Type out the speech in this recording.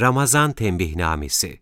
Ramazan Tembihnamesi.